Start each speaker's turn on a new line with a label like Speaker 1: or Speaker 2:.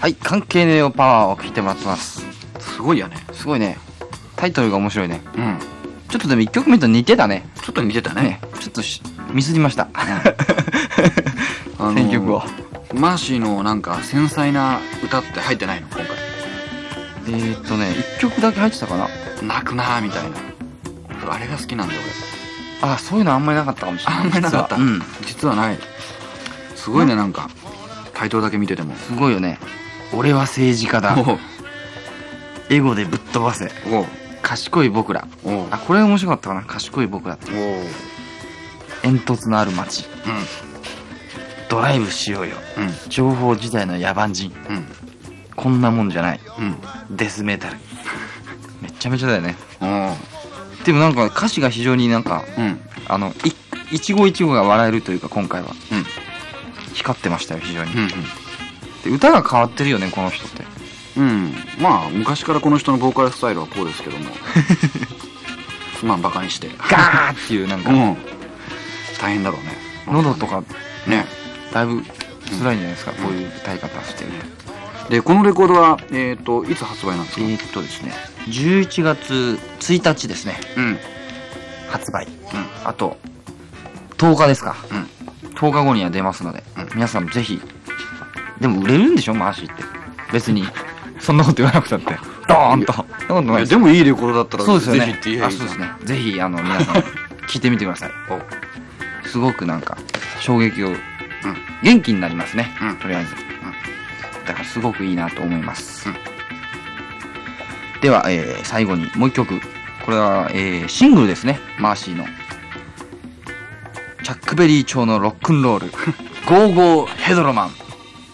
Speaker 1: はい、関係ねえよパワーを聞いてもらってます。
Speaker 2: すごいよね。
Speaker 1: すごいね。タイトルが面白いね。
Speaker 2: うん。
Speaker 1: ちょっとでも1曲目と似てたね。
Speaker 2: ちょっと似てたね
Speaker 1: ね。。ちょっとしミスりました。
Speaker 2: あのー
Speaker 1: 選曲を。
Speaker 2: マーシーのなんか繊細な歌って入ってないの？今回。
Speaker 1: えーっとね、1曲だけ入ってたかな。
Speaker 2: 泣くなーみたいな。あれが好きなんだよ
Speaker 1: あ、そういうのあんまりなかったかもしれない。
Speaker 2: 俺。あんまりなかった。
Speaker 1: 実はうん。
Speaker 2: 実はない。すごいね、なんか。タイトルだけ見てても。
Speaker 1: すごいよね。俺は政治家だ。エゴでぶっ飛ばせ。賢い僕ら。あ、これ面白かったかな？賢い僕らって。煙突のある街。ドライブしようよ。
Speaker 2: うん。うん。
Speaker 1: 情報時代の野蛮人。
Speaker 2: うん。
Speaker 1: こんなもんじゃない。
Speaker 2: うん。
Speaker 1: デスメタル。めっちゃめちゃだよね。でもなんか歌詞が非常になんか、
Speaker 2: うん。
Speaker 1: あの、い一語一語が笑えるというか今回は。
Speaker 2: うん。
Speaker 1: 光ってましたよ、非常に。
Speaker 2: うん。
Speaker 1: で歌が変わってるよね、この人って。
Speaker 2: うん。まあ、昔からこの人のボーカルスタイルはこうですけども。まあ、バカにして。
Speaker 1: ガーっていうなんか、
Speaker 2: うん。大変だろうね。
Speaker 1: 喉とか、
Speaker 2: ね。
Speaker 1: だいぶ辛いんじゃないですか、こういう歌い方してると。
Speaker 2: で、このレコードは、えっ、と、いつ発売なんですか？
Speaker 1: えー、っとですね、11月1日ですね、
Speaker 2: うん。
Speaker 1: 発売。あと、10日ですか。
Speaker 2: うん。
Speaker 1: 10日後には出ますので、
Speaker 2: うん
Speaker 1: 皆さんぜひ、でも売れるんでしょ、マーシーって。別に、そんなこと言わなくたって。ドーンと。そんなことないです
Speaker 2: でもいいレコードだったら、
Speaker 1: そうですよね。
Speaker 2: ぜひって言えば
Speaker 1: あ、そうですね。ぜひ、あの、皆さん、聞いてみてください。すごくなんか、衝撃を、元気になりますね。
Speaker 2: うん
Speaker 1: とりあえず。だからすごくいいなと思います。
Speaker 2: うん
Speaker 1: では、えー、最後にもう一曲。これは、えー、シングルですね。マーシーの。チャックベリー調のロックンロール。ゴーゴーヘドロマン。